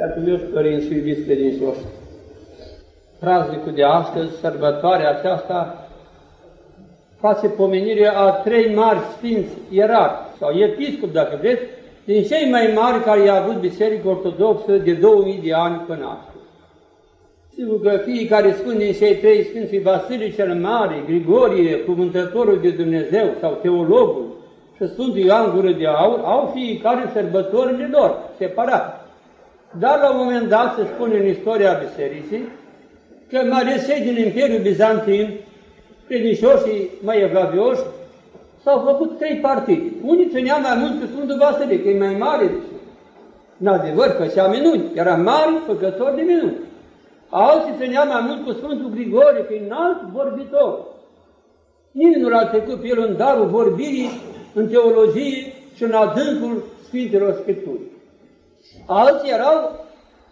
Pentru meu părinți iubiți credincioși, praznicul de astăzi, sărbătoarea aceasta, face pomenirea a trei mari sfinți ierari, sau episcop, dacă vreți, din cei mai mari care i-a avut Biserica Ortodoxă de 2000 de ani până astăzi. Sigur că fiecare sfânt din cei trei sfinți, Vasile cel Mare, Grigorie, cuvântătorul de Dumnezeu sau teologul și Sfântul Ioan Gură de Aur, au fiecare sărbătorile lor, separat. Dar la un moment dat se spune în istoria Bisericii că mai ales cei din Imperiul Bizantin, credincioșii mai evlavioși, s-au făcut trei partide. Unii țineau mai mult pe Sfântul Vasile, că e mai mare. În adevăr, făcea minuni, era mare făcător de minuni. Alții țineau mai mult cu Sfântul Grigorie, că e înalt vorbitor. Nimeni nu l-a trecut pe el în darul vorbirii, în teologie și în adâncul Sfintelor Scripturii. Alții erau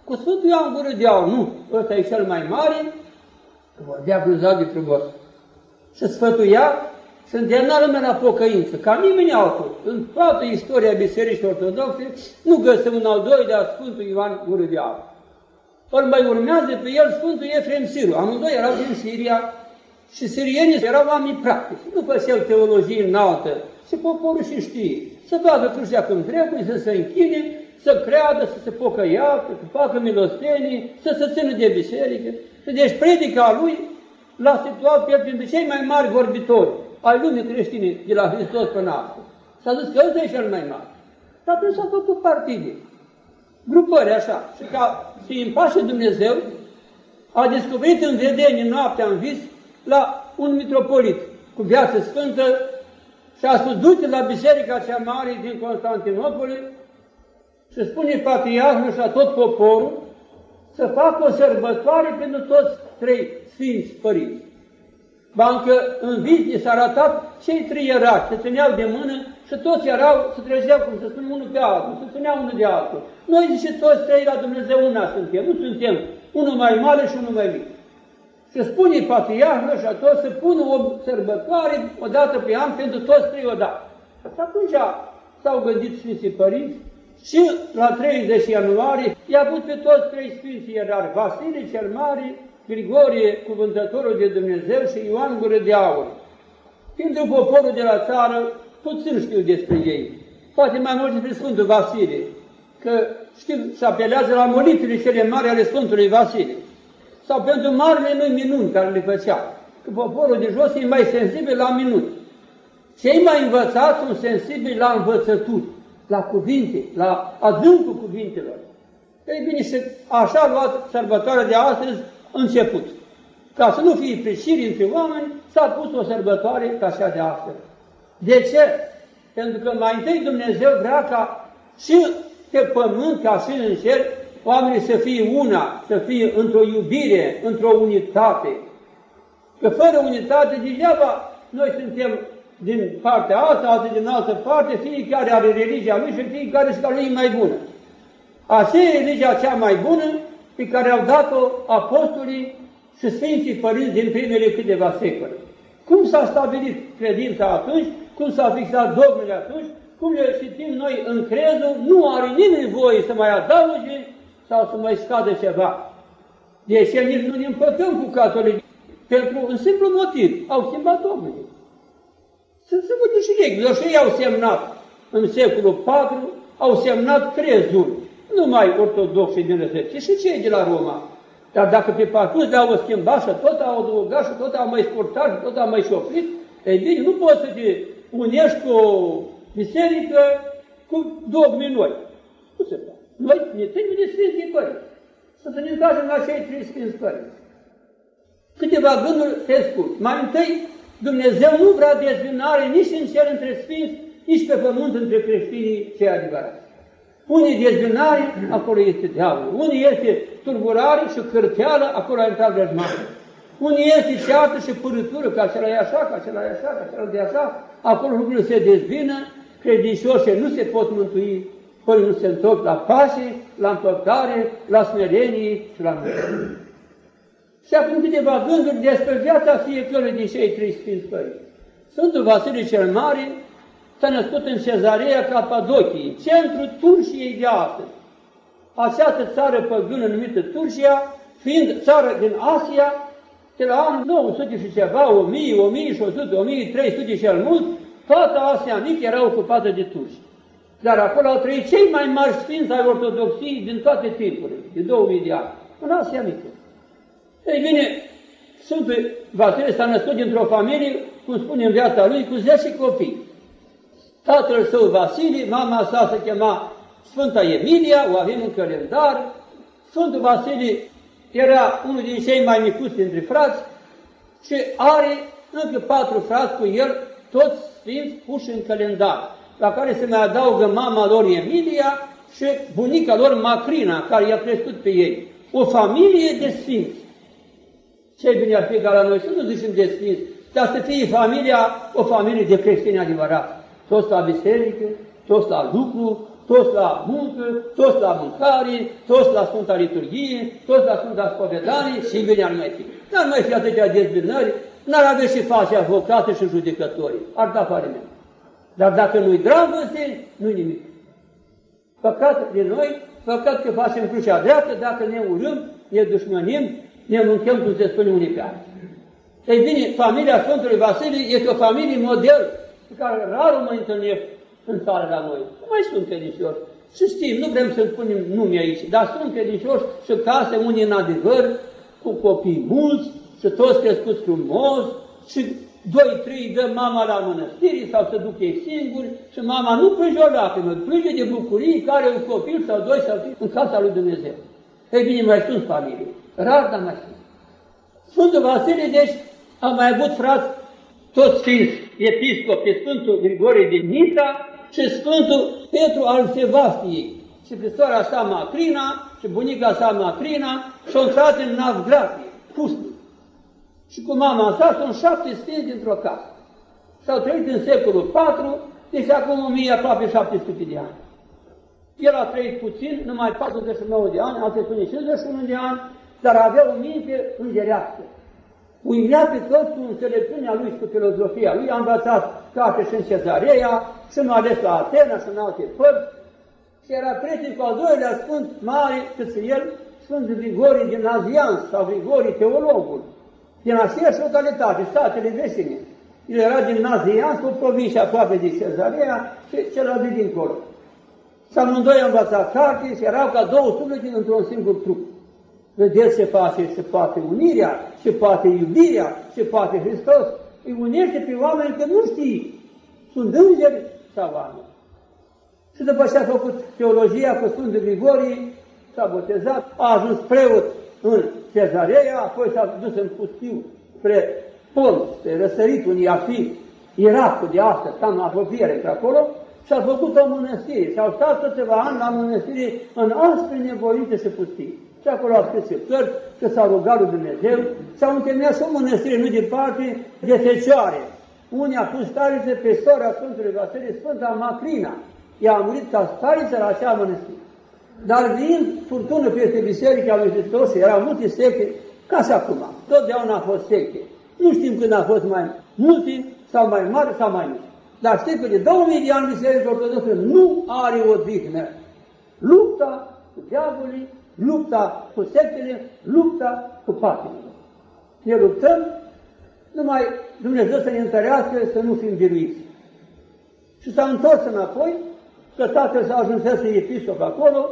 cu Sfântul Ioan Gură de Aur, nu, ăsta e cel mai mare, vorbea gruzat de frumos. Și sfătuia și îndemna lumea la pocăință, ca nimeni altul. În toată istoria Bisericii Ortodoxe nu găsim un al doilea Sfântul Ioan Gură de Aur. Îl mai urmează pe el Sfântul Efrem Siru. Amândoi erau din Siria și sirienii erau oameni practici. Nu păseau teologie înaltă și poporul și știe. Să facă crucea când trebuie, să se închine, să creadă, să se pocăiască, să facă milostenii, să se țină de biserică. Și deci predica lui l-a situat pe el printre cei mai mari vorbitori ai lumii creștine de la Hristos până astăzi. S-a zis că ăsta e cel mai mare. Și atunci s-a făcut partide, grupări așa. Și ca să îi împașe Dumnezeu, a descoperit în vedenie noaptea în vis la un mitropolit cu viață sfântă și a spus, du-te la biserica cea mare din Constantinopoli și spune patriarhul și a tot poporul să facă o sărbătoare pentru toți trei sfinți părinți. Bancă în vizie s-a arătat cei trei ierarhi, se țineau de mână și toți erau, se trezeau, cum să spun, unul pe altul, se țineau unul de altul. Noi zice toți trei la Dumnezeu una suntem, nu suntem unul mai mare și unul mai mic. Și spune patriarhul și toți să pună o sărbătoare odată pe an pentru toți trei odată. Și atunci s-au gândit Sfinții Părinți și la 30 ianuarie i-a pus pe toți trei Sfinții ierari, Vasile cel Mare, Grigorie, cuvântătorul de Dumnezeu și Ioan Gură de Aur. Fiindcă poporul de la țară, puțin știu despre ei. Poate mai mult despre Sfântul Vasile, că știu și apelează la molitele cele mari ale Sfântului Vasile. Sau pentru marile lui minuni care le făcea. Că poporul de jos e mai sensibil la minuni. Cei mai învățați sunt sensibili la învățături, la cuvinte, la adâncul cuvintelor. Ei bine, și așa a luat sărbătoarea de astăzi început. Ca să nu fie priciri între oameni, s-a pus o sărbătoare ca așa de astăzi. De ce? Pentru că mai întâi Dumnezeu vrea ca și pe pământ, ca și în cer, oamenii să fie una, să fie într-o iubire, într-o unitate. Că fără unitate, degeaba noi suntem din partea asta, alții din altă parte, fiecare are religia lui și fiecare și ca lui mai bună. Așa e religia cea mai bună pe care au dat-o apostolii și Sfinții Părinți din primele câteva secole. Cum s-a stabilit credința atunci, cum s-a fixat dogmele atunci, cum le citim noi în crezul, nu are nimeni voie să mai adauge sau să mai scadă ceva. Deci nici nu ne împăcăm cu catolici, pentru un simplu motiv, au schimbat dogmele. Sunt să văd și ei, și ei au semnat în secolul IV, au semnat crezul numai ortodoxi din răzări, ci și cei de la Roma. Dar dacă pe parcurs le-au schimbat și tot au adăugat și tot au mai scurtat și tot au mai șoprit, ei bine, nu poți să te unești cu o biserică cu dogmi noi. Nu se poate. Noi ne trebuie de Sfinții Părinți. Să ne întoarcem la cei trei Sfinți Părinți. Câteva gânduri pe scurt. Mai întâi, Dumnezeu nu vrea dezbinare nici în cer între Sfinți, nici pe pământ între creștinii cei adevărați. Unii dezbinare, acolo este diavolul. Unii este turburare și cârteală, acolo a intrat vrăjmașul. Unii este ceată și părătură, că acela e așa, că acela e așa, că acela e așa, acolo lucrurile se dezbină, credincioșii nu se pot mântui până nu se întorc la pace, la împăcare, la smerenie și la mântuire. Și acum câteva gânduri despre viața fiecărui din cei trei Sfinți Părinți. Sfântul Vasile cel Mare s-a născut în Cezarea Capadochiei, centrul Turșiei de astăzi. această țară păgână numită Turcia, fiind țară din Asia, de la anul 900 și ceva, 1000, 1100, 1300 și al mult, toată Asia mică era ocupată de turci. Dar acolo au trăit cei mai mari sfinți ai ortodoxiei din toate timpurile, de 2000 de ani, în Asia mică. Ei bine, Sfântul Vasile s-a născut dintr-o familie, cum spune în viața lui, cu 10 copii. Tatăl său Vasile, mama sa se chema Sfânta Emilia, o avem în calendar. Sfântul Vasile era unul din cei mai micuți dintre frați și are încă patru frați cu el, toți sfinți puși în calendar, la care se mai adaugă mama lor Emilia și bunica lor Macrina, care i-a crescut pe ei. O familie de sfinți. Ce bine ar fi ca la noi să nu zicem de sfinți, dar să fie familia, o familie de creștini adevărat. Toți la biserică, toți la lucru, toți la muncă, toți la mâncare, toți la Sfânta Liturghie, toți la Sfânta Spovedanie și bine ar mai fi. N-ar mai fi atâtea dezbinări, n-ar avea și face avocate și judecători. Ar da pare meu. Dar dacă nu-i dragoste, nu-i nimic. Păcat de noi, păcat că facem crucea dreaptă, dacă ne urâm, ne dușmănim, ne mâncăm, cum se spune unii pe alții. Ei bine, familia Sfântului Vasile este o familie model pe care rar o mai întâlnesc în țară la noi. Mai sunt credincioși. Și știm, nu vrem să punem nume aici, dar sunt credincioși și case unii în adevăr, cu copii mulți și toți crescuți frumos și doi, trei dă mama la mănăstiri sau să duc ei singuri și mama nu plânge o lacrimă, plânge de bucurie care un copil sau doi sau trei în casa lui Dumnezeu. Ei bine, mai sunt familii. Rar, dar mai sunt. Sfântul Vasile, deci, a mai avut frați toți sfinți episcopi, Sfântul Grigorie din Nitra și Sfântul Petru al Sevastiei. Și pe sa Macrina și bunica sa Macrina și-au intrat în Navgratie, pustiu. Și cu mama sa sunt șapte sfinți dintr-o casă. S-au trăit în secolul IV, deci acum 1000 aproape 700 de ani. El a trăit puțin, numai 49 de ani, alții spune 51 de ani, dar avea o minte îngerească uimea pe toți cu înțelepciunea lui și cu filozofia lui, a învățat carte și în Cezarea și mai ales la Atena și în alte părți, și era prieten cu al doilea Sfânt mare, cât el, Sfânt Grigorie din Azians sau Grigorie Teologul, din aceeași localitate, statele vecine. El era din Nazians, o provincie aproape de Cezarea și celălalt de dincolo. Și amândoi au învățat carte și erau ca două suflete într-un singur trup. Vedeți ce face și poate unirea, ce poate iubirea, ce poate Hristos. Îi unește pe oameni că nu știi, sunt îngeri sau oameni. Și după ce a făcut teologia cu Sfântul Grigorie, s-a botezat, a ajuns preot în Cezarea, apoi s-a dus în pustiu spre Pont, spre răsărit unii fi Irakul de astăzi, tam la apropiere pe acolo, și a făcut o mănăstire. Și au stat câteva ani la mănăstire în aspre nevoite și pustii și acolo a scris cărți, că s-a rugat lui Dumnezeu, s-au întemeiat și o mănăstire nu departe de Fecioare. Unii a pus stariță pe sora Sfântului Vasile, Sfânta Macrina. Ea a murit ca stariță la acea mănăstire. Dar vin furtună peste biserica lui Hristos, erau multe secte, ca și acum. Totdeauna a fost secte. Nu știm când a fost mai multe sau mai mari sau mai mici. Dar știți că de 2000 de ani Biserica Ortodoxă nu are o dignă. Lupta cu diavolii, lupta cu sectele, lupta cu patimile. Ne luptăm, numai Dumnezeu să ne întărească să nu fim biruiți. Și s-a întors înapoi, că tatăl s-a ajunsese episcop acolo,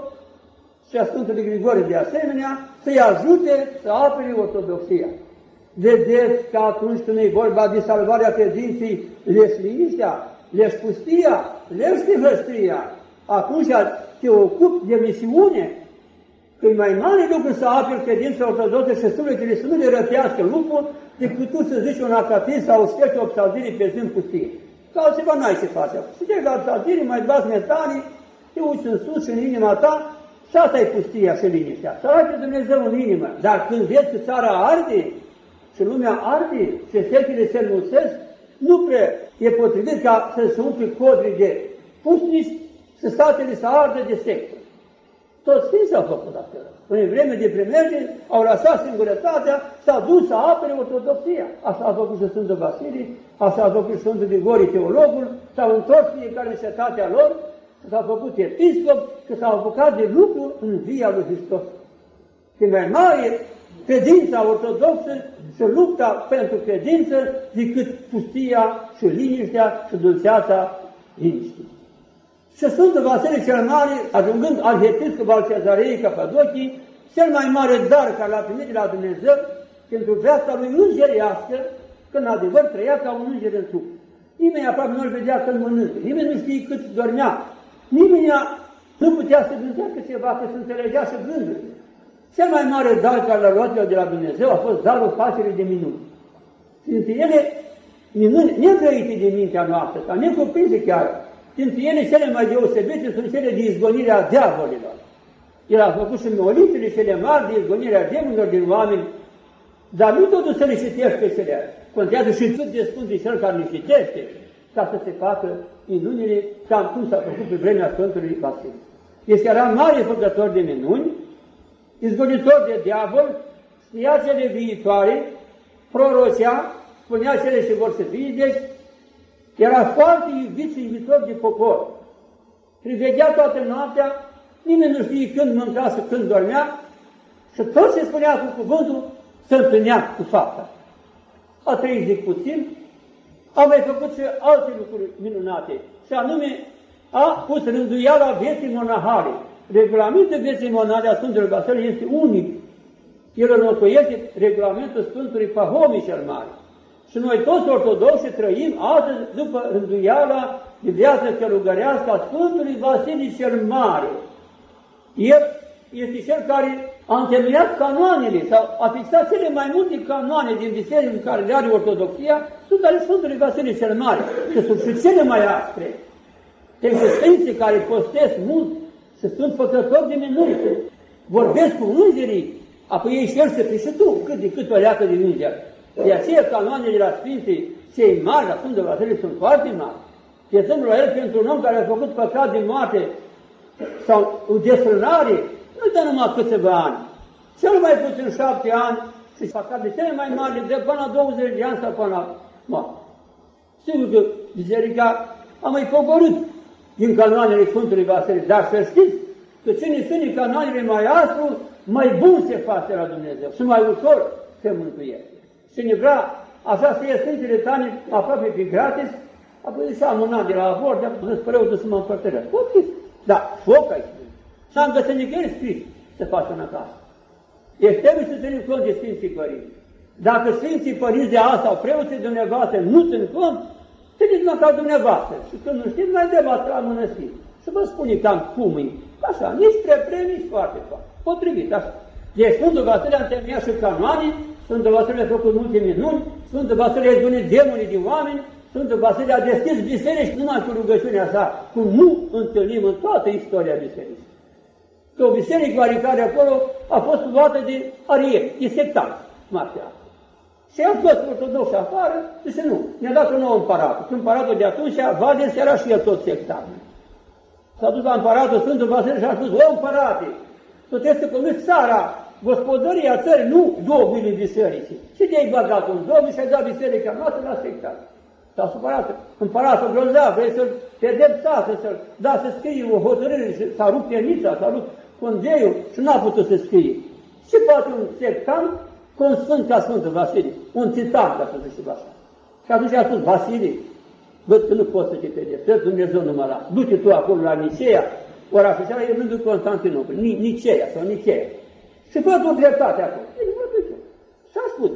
și a Sfântului Grigore de asemenea, să-i ajute să apere ortodoxia. Vedeți că atunci când e vorba de salvarea credinței, leși liniștea, leși pustia, leși tivăstria, atunci te ocupi de misiune, că e mai mare lucru să aperi credința ortodoxă și sufletele să nu le rătească lupul, decât tu să zici un acatin sau o șterge o psaltirii pe zi în pustie. Că altceva n-ai ce face. Și te la psaltirii, mai bați metanii, te uiți în sus și în inima ta și asta e pustia și liniștea. Să arate Dumnezeu în inimă. Dar când vezi că țara arde și lumea arde și sectele se înmulțesc, nu prea e potrivit ca să se umple codri de pusnici și statele să ardă de secte. Toți sfinții au făcut asta. În vreme de primerge, au lăsat singurătatea, s-a dus să apere ortodoxia. Așa a făcut și Sfântul Vasile, așa a făcut și Sfântul Grigori, teologul, s-au întors fiecare în cetatea lor, că s-a făcut episcop, că s-a apucat de lucru în via lui Hristos. Și mai mare credința ortodoxă și lupta pentru credință decât pustia și liniștea și dulceața liniștii. Și Sfântul Vasile cel Mare, ajungând arhiepiscop al Cezarei Capadochii, cel mai mare dar care l-a primit de la Dumnezeu pentru viața lui îngerească, când în adevăr trăia ca un înger în trup. Nimeni aproape nu-l vedea când mănâncă, nimeni nu știe cât dormea, nimeni nu putea să gândească ceva, că se înțelegea și gândurile. Cel mai mare dar care l-a luat eu de la Dumnezeu a fost darul facerii de minuni. Și între ele, minuni netrăite de mintea noastră, sau necuprinse chiar, dintre ele cele mai deosebite sunt cele de izgonirea diavolilor. El a făcut și molitele cele mari de izgonirea demonilor din oameni, dar nu totul să le citește cele. Contează și cât de spun de cel care le citește, ca să se facă minunile, cam cum s-a făcut pe vremea Sfântului Vasile. Este era mare făcător de minuni, izgonitor de diavol, știa cele viitoare, prorocea, spunea cele ce vor să fie, deci era foarte iubit și iubitor de popor. Priveghea toată noaptea, nimeni nu știe când mânca și când dormea și tot ce spunea cu cuvântul se întâlnea cu fapta. A trăit zic puțin, a mai făcut și alte lucruri minunate, și anume a pus rânduiala vieții monahale. Regulamentul vieții monahale a Sfântului Vasile este unic. El înlocuiește regulamentul Sfântului Pahomii cel Mare. Și noi toți ortodoxi trăim astăzi după rânduiala de viață călugărească a Sfântului Vasile cel Mare. El este cel care a întemeiat canoanele sau a fixat cele mai multe canoane din biserică în care le are ortodoxia, sunt ale Sfântului Vasile cel Mare, și sunt și cele mai aspre. Deci Sfinții care postesc mult și sunt făcători de minuni, vorbesc cu îngerii, apoi ei și el se și tu, cât de cât o leacă din înger. De aceea canoanele de la Sfinții, cei mari, la Sfântul Vasile, sunt foarte mari. Chezând la el pentru un om care a făcut păcat din moarte sau o desfrânare, nu dă numai câțiva ani. Cel mai puțin șapte ani și păcat de cele mai mari de până la 20 de ani sau până la moarte. Sigur că biserica a mai pogorât din canoanele Sfântului Vasile, dar să știți că cine sunt canoanele mai aspru, mai bun se face la Dumnezeu și mai ușor se mântuiește. Cine vrea așa să iei Sfintele Tane aproape pe gratis, apoi și am un an de la avort, dar zis preotul să mă împărtărească. Ok, da, foc ai spus. N-am găsit nicăieri scris să facă în acasă. Deci trebuie să ținem cont de Sfinții Părinți. Dacă Sfinții Părinți de asta sau preoții dumneavoastră nu țin cont, țineți măcar dumneavoastră. Și când nu știți, mai debați la mănăstiri. Să vă spune cam cum e. Așa, nici prea pre, nici foarte foarte. Potrivit, așa. Deci Sfântul Vasile a întemeiat și canoanii, Sfântul Vasile a făcut multe minuni, Sfântul Vasile a izbunit demonii din oameni, Sfântul Vasile a deschis biserici numai cu rugăciunea sa, cum nu întâlnim în toată istoria bisericii. Că o biserică oarecare acolo a fost luată de arie, de sectar, marția. Și au fost ortodoxi afară, zice nu, ne-a dat un nou împărat. Și împăratul de atunci, Vades, era și el tot sectar. S-a dus la împăratul Sfântul Vasile și a spus, o împărate, tu trebuie să conduci țara, gospodăria țării, nu domnul bisericii. Și de-ai băgat un domn și ai dat biserica noastră la sectar. S-a supărat împăratul grozav, vrei să-l pedepsase, să-l da să scrie o hotărâre și s-a rupt pienița, s-a rupt condeiul și n-a putut să scrie. Și poate un sectant cu un sfânt ca Sfântul Vasile, un titan, ca să zic așa. Și atunci a spus, Vasile, văd că nu poți să te pedepsezi, Dumnezeu nu mă lasă. Du-te tu acolo la Nicea, orașul acela e rândul Constantinopol, Nicea sau Nicea. Și văd o dreptate acolo. Și a spus,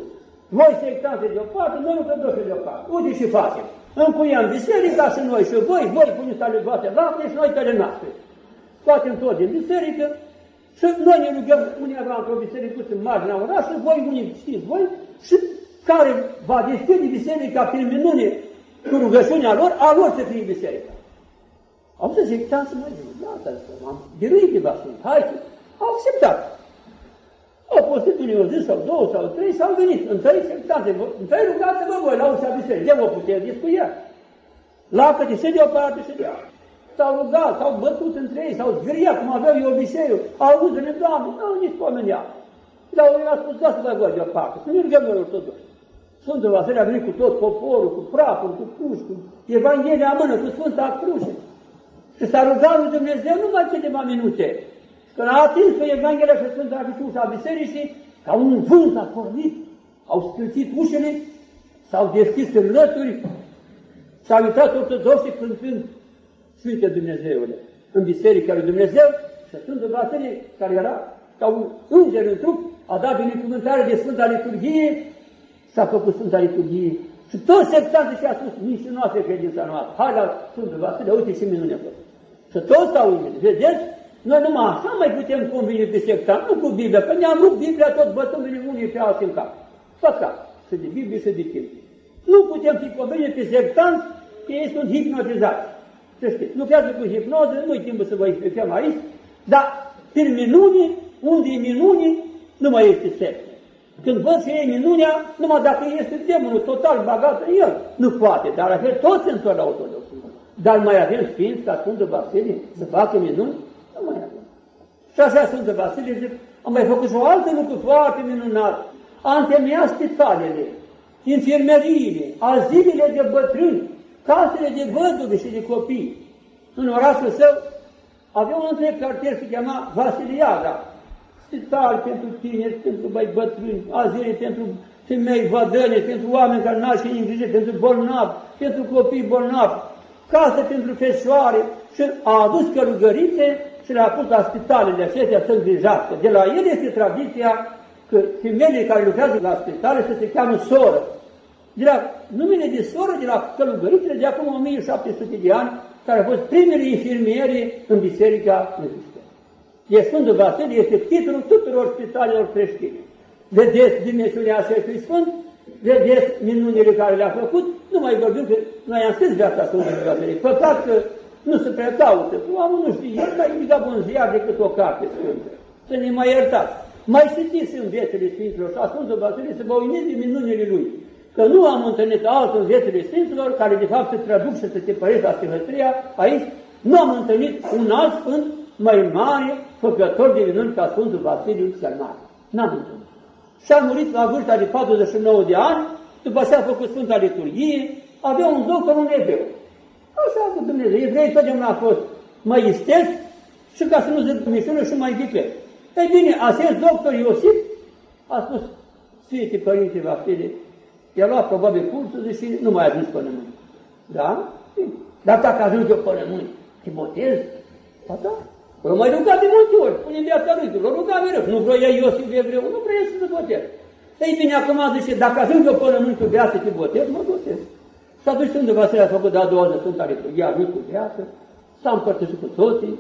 voi sectanți de o parte, noi ortodoxi de o parte. Uite și facem. Încuiem biserica și noi și voi, voi puneți ale voastre lapte și noi tele noastre. Scoatem tot din biserică și noi ne rugăm undeva într-o biserică în marginea orașului, voi unii știți voi, și care va deschide biserica prin minune cu rugăciunea lor, a lor să fie biserica. Au să zic, să mă zic, gata, am biruit de hai, au acceptat. Au postit unii o zi sau două sau trei și au venit. Întâi sectanțe, întâi rugați-vă voi la ușa bisericii. De vă puteți discuia. La câte și de o parte și de altă. S-au rugat, s-au bătut între ei, s-au zgriat, cum aveau eu obiceiul. Au auzit-ne, Doamne, nu, nici pomenea. Dar au spus, dați-vă voi deoparte, să ne rugăm noi ortodoxi. Sfântul Vasile a venit cu tot poporul, cu praful, cu cruci, cu Evanghelia mână, cu Sfânta Cruce. Și s-a rugat lui Dumnezeu numai câteva minute. Când a atins pe Evanghelia și Sfânta Arhitușa Bisericii, ca un vânt a pornit, au scâlțit ușele, s-au deschis în lături, s-au uitat ortodoxii cântând Sfinte Dumnezeule în Biserica lui Dumnezeu și Sfântul Vasile, care era ca un înger în trup, a dat binecuvântare de Sfânta Liturghie, s-a făcut Sfânta Liturghie și toți sectanții și-a spus, nici noastră credința noastră, hai la Sfântul Vasile, uite ce minune a făcut. Și toți s-au uimit. Vedeți? Noi numai așa mai putem convine pe sectant, nu cu Biblia, că ne-am rupt Biblia tot bătându-ne unii pe alții în cap. Tot cap. Și de Biblie și de timp. Nu putem fi convine pe sectanți că ei sunt hipnotizați. Să știți, lucrează cu hipnoză, nu-i timpul să vă explicăm aici, dar prin minuni, unde e minuni, nu mai este sectă. Când văd că e minunea, numai dacă este demonul total bagat în el, nu poate, dar la fel toți se întorc la ortodoxie. Dar mai avem sfinți ca Sfântul Vasile să facă minuni? Nu mai avem. Și așa Sfântul Vasile zic, am mai făcut și o altă lucru foarte minunat. A întemeiat spitalele, infirmeriile, azilele de bătrâni, casele de văduve și de copii. În orașul său avea un întreg cartier, se chema Vasiliada, spital pentru tineri, pentru mai bătrâni, azile pentru femei vădăne, pentru oameni care n-au și îngrijire, pentru bolnavi, pentru copii bolnavi, casă pentru fesoare și a adus călugărițe și le-a pus la spitalele acestea să îngrijească. De la el este tradiția că femeile care lucrează la spitale să se cheamă soră. De la numele de soră, de la călugărițele de acum 1700 de ani, care au fost primele infirmiere în Biserica Hristos. E Sfântul Vasile, este titlul tuturor spitalelor creștine. Vedeți dimensiunea acestui Sfânt, vedeți minunile care le-a făcut, nu mai vorbim că noi am scris viața Sfântului Vasile. Păcat că nu se prea caută. Oamenul nu știe, el mai dat un ziar decât o carte sfântă. Să ne mai iertați. Mai citiți în viețile Sfinților și Sfântul Vasile să vă uimiți de minunile lui. Că nu am întâlnit altul în viețile Sfinților care de fapt se traduc și să se părește la Sfântăria aici. Nu am întâlnit un alt Sfânt mai mare făcător de minuni ca Sfântul Vasile cel Mare. N-am întâlnit. Și-a murit la vârsta de 49 de ani, după ce a făcut Sfânta Liturghie, avea un doctor, un evreu. Așa a Dumnezeu. Evrei totdeauna a fost mai isteți și ca să nu zic mișună și mai vicleți. Ei bine, acest doctor Iosif a spus, Sfinte Părinte Vasile, i-a luat probabil cursul și nu mai a ajuns până mâini. Da? Dar dacă ajung eu până mâini, te botez? Da, da. L-a mai rugat de multe ori, pune în viața lui, l-a rugat mereu. Nu vrea Iosif evreu, nu vrea să se botez. Ei bine, acum zice, dacă ajung eu până mâini cu viață, te botez, mă botez. S-a dus Sfântul Vasile, a făcut de a doua zi Sfânta Liturghia lui cu viață, s-a împărtășit cu toții,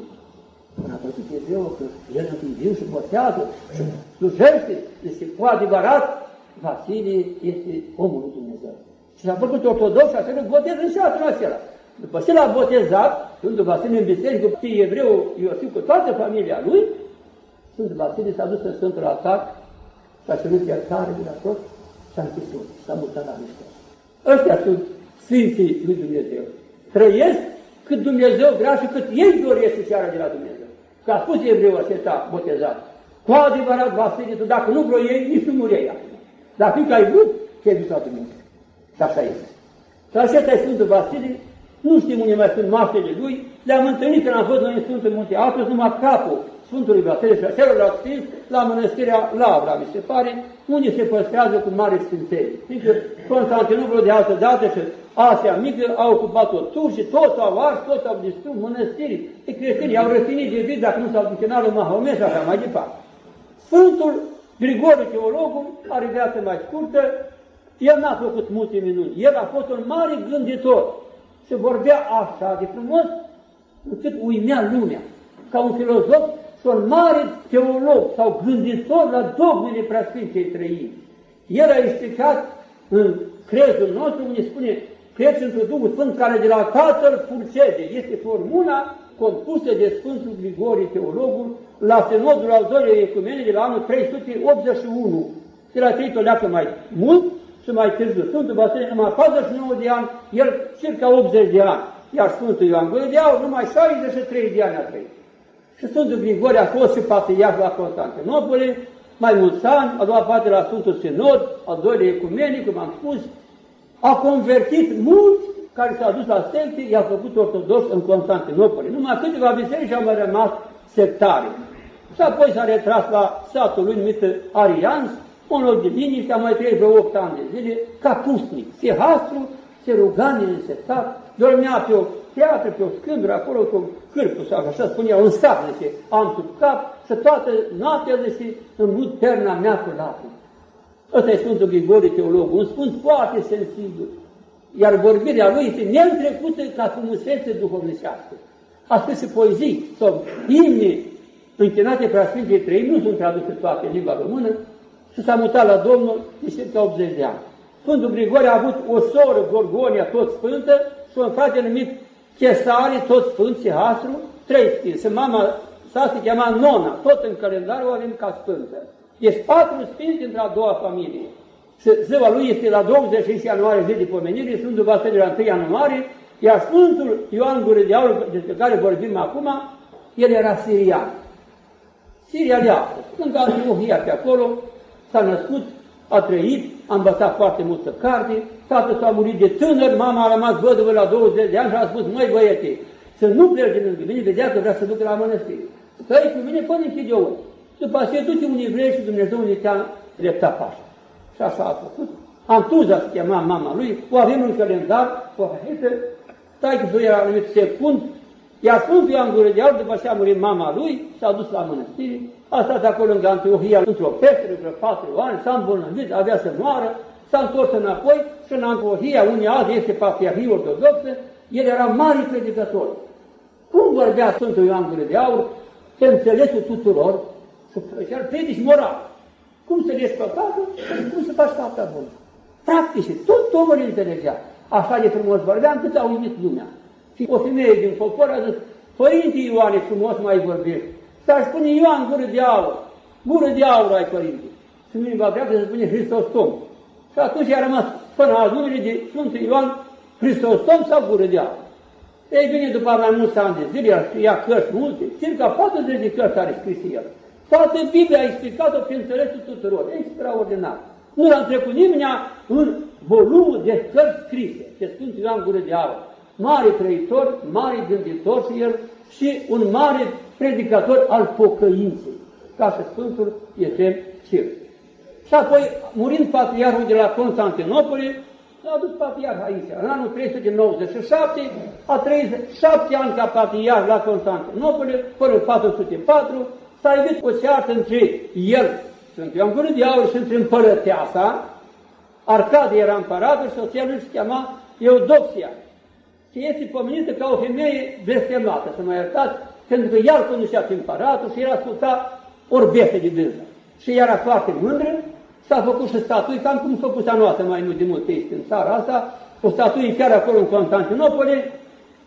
Până a văzut evreu că el întâi viu și botează și slujește, este cu adevărat, Vasile este omul lui Dumnezeu. Și s-a făcut ortodox și așa botez în șatul acela. După ce l-a botezat, Sfântul Vasile în biserică, cu evreu Iosif cu toată familia lui, Sfântul Vasile s-a dus în Sfântul Altar și a cerut iertare de la tot și a închis s-a mutat la Hristos. Ăștia sunt Sfinții lui Dumnezeu. Trăiesc cât Dumnezeu vrea și cât ei doresc să ceară de la Dumnezeu. Că a spus evreu acesta botezat. Cu adevărat, Vasile, tu dacă nu vrei ei, nici nu murei acum. Dar fiindcă ai vrut, te-ai dus la Dumnezeu. Și așa este. Și acesta e Sfântul Vasile, nu știm unde mai sunt moaștele lui, le-am întâlnit când am fost noi în Sfântul Munte Atos, numai capul Sfântului Vasile și a celorlalți sfinți la mănăstirea Lavra, mi se pare, unde se păstrează cu mare sfințenie. Fiindcă Constantinopolul de altă dată și Asia Mică au ocupat-o tur și toți au ars, toți au distrus mănăstiri. E creștinii au răfinit de vid dacă nu s-au închinat lui Mahomet și așa mai departe. Sfântul Grigore Teologul are viață mai scurtă, el n-a făcut multe minuni, el a fost un mare gânditor și vorbea așa de frumos încât uimea lumea. Ca un filozof și un mare teolog sau gânditor la dogmele preasfintei trăiri. El a explicat în crezul nostru unde spune cred într Duhul Sfânt care de la Tatăl purcede. Este formula compusă de Sfântul Grigorie Teologul la senodul al doilea ecumene de la anul 381. El a trăit o leacă mai mult și mai târziu. Sfântul Vasile numai 49 de ani, el circa 80 de ani. Iar Sfântul Ioan Gură de Aur numai 63 de ani a trăit. Și Sfântul Grigorie a fost și patriarh la Constantinopole, mai mulți ani, a doua parte la Sfântul Sinod, al doilea ecumenic, cum am spus, a convertit mulți care s-a dus la secție, i-a făcut ortodox în Constantinopol. Numai câteva biserici au mai rămas sectare. Și apoi s-a retras la satul lui numit Arians, un loc de liniște, a mai trăit vreo 8 ani de zile, ca pusnic. Se hastru, se ruga neînsetat, dormea pe o piatră, pe o scândură, acolo cu o cârpă sau așa spunea, un sap, zice, am sub cap și toată noaptea, zice, îmbut perna mea cu lacrimi. Ăsta e Sfântul Grigore, teolog, un sfânt foarte sensibil. Iar vorbirea lui este neîntrecută ca frumusețe duhovnicească. A scris poezii sau imne închinate preasfintei trei, nu sunt traduse toate în limba română, și s-a mutat la Domnul de circa 80 de ani. Sfântul Grigore a avut o soră, Gorgonia, tot sfântă, și un frate numit Chesari, tot sfânt, Sihastru, trei sfinți. Mama sa se chema Nona, tot în calendar o avem ca sfântă. Deci patru sfinți dintre a doua familie. Și ziua lui este la 25 ianuarie, zi de pomenire, Sfântul Vasile la 1 ianuarie, iar Sfântul Ioan Gură de Aur, despre care vorbim acum, el era sirian. Siria de astăzi, în Antiohia pe acolo, s-a născut, a trăit, a învățat foarte multă carte, tatăl s-a murit de tânăr, mama a rămas văduvă la 20 de ani și a spus, măi băiete, să nu pleci din lângă mine, vedea că vrea să ducă la mănăstire. Stai cu mine până închide ori. După aceea duce un evrei și Dumnezeu ne te-a dreptat pașa. Și așa a făcut. Antuza se chema mama lui, o avem în calendar, o hahetă, stai că era numit secund, iar Sfântul Ioan Gură de Aur, după ce a murit mama lui, s-a dus la mănăstire, a stat acolo în Antiohia într-o peșteră, vreo patru ani, s-a îmbolnăvit, avea să moară, s-a întors înapoi și în Antiohia, unde azi este patriarhie ortodoxă, el era mare predicator. Cum vorbea Sfântul Ioan Gură de Aur, pe înțelesul tuturor, și al predici moral. Cum să leși păcatul și cum să faci fapta bună. Practice, tot omul înțelegea. Așa de frumos vorbea, încât a uimit lumea. Și o femeie din popor a zis, Părinte Ioane, frumos mai vorbești. S-ar spune Ioan, gură de aur. Gură de aur ai, Părinte. Și în limba greacă se spune Hristostom. Și atunci a rămas până azi numele de Sfântul Ioan Hristostom sau gură de aur. Ei bine, după mai mulți ani de zile, a scria cărți multe, circa 40 de cărți are scris el. Toată Biblia a explicat-o prin înțelesul tuturor. Extraordinar. Nu l-a trecut nimeni în volumul de cărți scrise, pe Sfântul Ioan Gură de Aur mare trăitor, mare gânditor și el și un mare predicator al pocăinței, ca și Sfântul este Cir. Și apoi, murind patriarhul de la Constantinopoli, l-a dus patriarh aici. În anul 397 a trăit șapte ani ca patriarh la Constantinopoli, până 404, s-a iubit o ceartă între el, sunt Ioan Gură de Aur, și între împărăteasa, Arcadie era împăratul și soția lui se chema Eudoxia și este pomenită ca o femeie blestemată, să mă iertați, pentru că ea îl conducea pe împăratul și era asculta orbește de dânsă. Și era foarte mândră, s-a făcut și statui, cam cum s-a pus noastră mai nu de mult este în țara asta, o statuie chiar acolo în Constantinopole,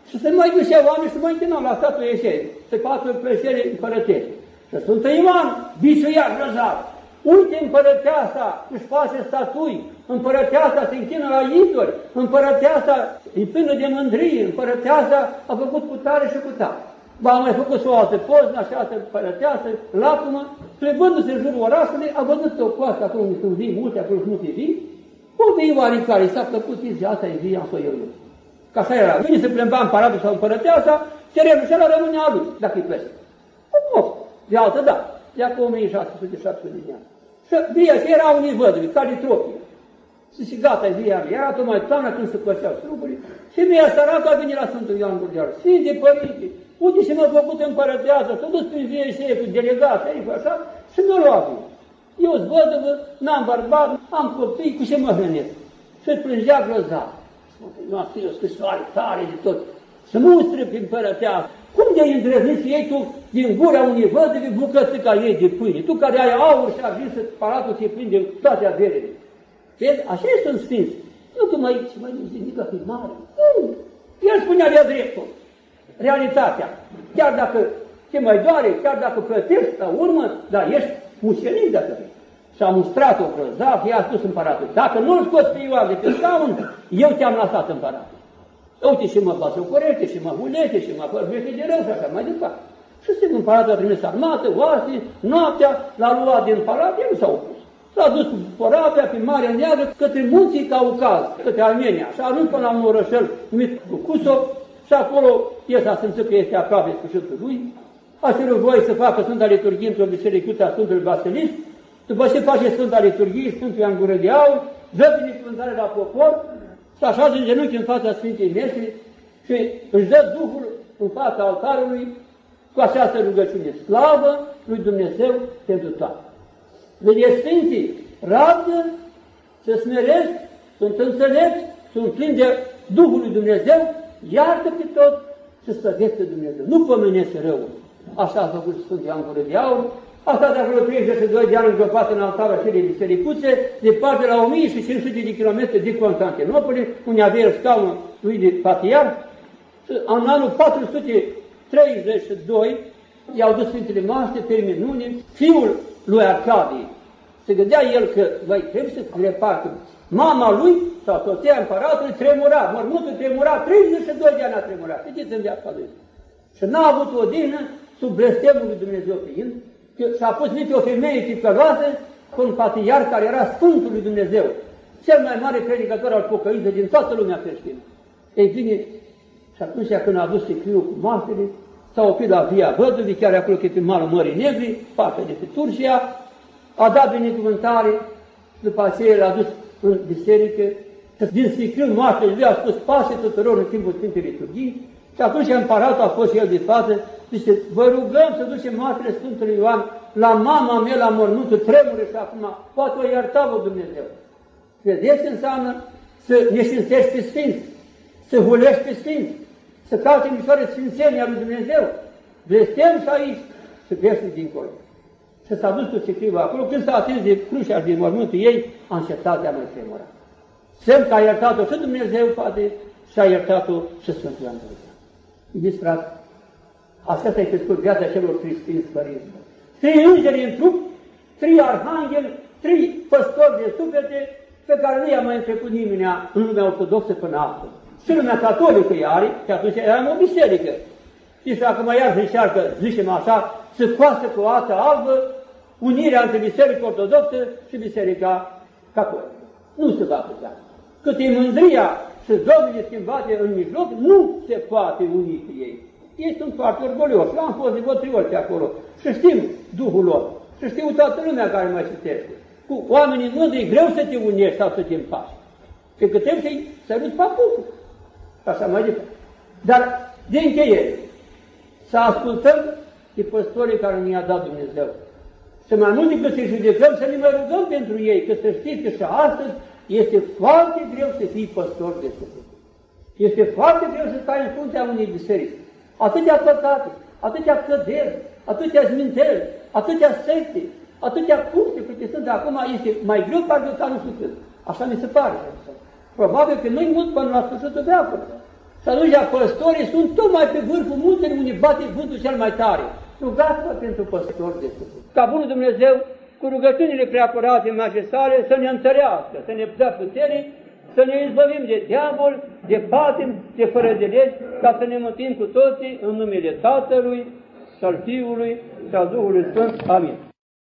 și se mai ducea oameni și mă închinau la statuie și se patru plăcere împărătește. Și Sfântă Ioan, bisuia răzat, Uite împărăteasa, își face statui, împărăteasa se închină la idoli, împărăteasa e plină de mândrie, împărăteasa a făcut cu tare și cu tare. Ba a mai făcut și o altă poznă, așa altă împărăteasă, lacumă, plecându-se în jurul orașului, a văzut o coastă acolo unde sunt vii, multe acolo nu fi vii, o vii oarecare, s-a plăcut, zice, asta e vii, am să eu. Ca așa era. Vine să plimba împăratul sau împărăteasa, terenul și ăla rămâne a lui, dacă îi plăște. De altă, da, de acum 1600 de ani. Și via și era unii văduvi, ca de tropie. Și și gata, via era tocmai toamna când se pășeau strugurii. Și via săracă a venit la Sfântul Ioan Gurgear. Sfinte Părinte, uite și mă făcut împărătează, s-a dus prin vie și cu delegat, aici, așa, și nu lua Eu sunt văduvă, n-am bărbat, am copii, cu ce mă hrănesc? Și plângea grozav. Nu a scris o scrisoare tare de tot. Să nu strâmbi prin împărătează. Cum de-ai îndrăznit să iei tu din gura unui văduve bucățica ei de pâine? Tu care ai aur și argint să palatul ți plin de toate averele. Vezi? Așa este un sfinț. Nu că mai, mai zic că e mare. Nu. El spunea de dreptul. Realitatea. Chiar dacă te mai doare, chiar dacă plătești la urmă, dar ești mușenic dacă vrei. Și a mustrat-o grăzav, i-a spus împăratul, dacă nu-l scoți pe Ioan de pe scaun, eu te-am lăsat împăratul. Uite și mă basocorește, și mă hulește, și mă vorbește de rău și așa mai departe. Și se împăratul a trimis armată, oase, noaptea, l-a luat din palat, el nu s-a opus. S-a dus cu Porabia, pe Marea Neagră, către munții Caucaz, către Armenia. Și a ajuns până la un orășel numit Cusov și acolo el s-a simțit că este aproape sfârșitul lui. A cerut voie să facă Sfânta Liturghie într-o biserică a Sfântului Vasilis. După ce face Sfânta Liturghie, Sfântul Ioan Gură de Aur, dă binecuvântare la popor, și așa în genunchi în fața Sfintei Mese și își dă Duhul în fața altarului cu această rugăciune. Slavă lui Dumnezeu pentru toate. Vedeți, Sfinții rabdă, se smeresc, sunt înțelepți, sunt plini de Duhul lui Dumnezeu, iartă pe tot și stăvesc pe Dumnezeu. Nu pomenesc răul. Așa a făcut Sfântul Ioan Gură de Aur, Asta de acolo 32 de ani îngropat în altarul acelei bisericuțe, departe la 1500 de kilometri de Constantinopoli, unde avea scaunul lui de patriar. În anul 432 i-au dus Sfintele Maște, terminune, fiul lui Arcadie. Se gândea el că, vai, trebuie să le repartă. Mama lui, sau soția împăratului, tremura, mormântul tremura, 32 de ani a tremurat. Știți în viața lui. Și n-a avut o dină sub blestemul lui Dumnezeu fiind, și-a pus nici o femeie ticăloasă cu un patriar care era Sfântul lui Dumnezeu, cel mai mare predicător al pocăinței din toată lumea creștină. Ei bine, și atunci când a adus sicriul cu moaștele, s-a oprit la Via Văduvii, chiar acolo că e pe malul Mării Negri, partea de pe Turcia, a dat binecuvântare, după aceea l-a dus în biserică, din sicriul moaștele lui a spus pașe tuturor în timpul Sfintei Liturghii, și atunci împăratul a fost și el de față, zice, vă rugăm să ducem moaștele Sfântului Ioan la mama mea la mormântul tremure și acum poate o ierta vă Dumnezeu. Vedeți ce înseamnă să ne sfințești pe Sfinți, să hulești pe Sfinți, să cauți mișoare Sfințenia lui Dumnezeu. Blestem și aici să crește dincolo. Și s-a dus cu sicriul acolo, când s-a atins de crucea din mormântul ei, a încetat de a mai tremura. Semn că a iertat-o și Dumnezeu, poate, și a iertat-o și Sfântul Ioan Iubiți frate, aceasta este scurt viața celor creștini părinți. Trei îngeri în trup, trei arhangheli, trei păstori de suflete, pe care nu i-a mai întrecut nimeni în lumea ortodoxă până astăzi. Și lumea catolică i are, și atunci eram o biserică. Și acum iar se încearcă, zicem așa, să coasă cu o ață albă unirea între biserica ortodoxă și biserica catolică. Nu se va putea. Cât e mândria și domnile schimbate în mijloc, nu se poate uni cu ei. Ei sunt foarte orgolioși. Am fost de vreo trei ori pe acolo și știm Duhul lor. Și știu toată lumea care mai citește. Cu oamenii mândri e greu să te unești sau să te împaci. Pe că trebuie să-i săruți papucul. Și așa mai departe. Dar de încheiere, să ascultăm de păstorii care ne-a dat Dumnezeu. Să mai mult decât să-i judecăm, să ne mai rugăm pentru ei, că să știți că și astăzi este foarte greu să fii păstor de suflet. Este foarte greu să stai în fruntea unei biserici. Atâtea păcate, atâtea căderi, atâtea zminteri, atâtea secte, atâtea curte câte sunt de acum, este mai greu parcă ca nu știu cât. Așa mi se pare. Probabil că nu-i mult până la sfârșitul veacului. Și atunci păstorii sunt tocmai pe vârful muntele unde bate vântul cel mai tare. Rugați-vă pentru păstori de suflet. Ca Bunul Dumnezeu cu rugăciunile preacurate majestare să ne întărească, să ne dea putere, să ne izbăvim de diavol, de patim, de fără de legi, ca să ne mântim cu toții în numele Tatălui, și al Fiului și al Duhului Sfânt. Amin.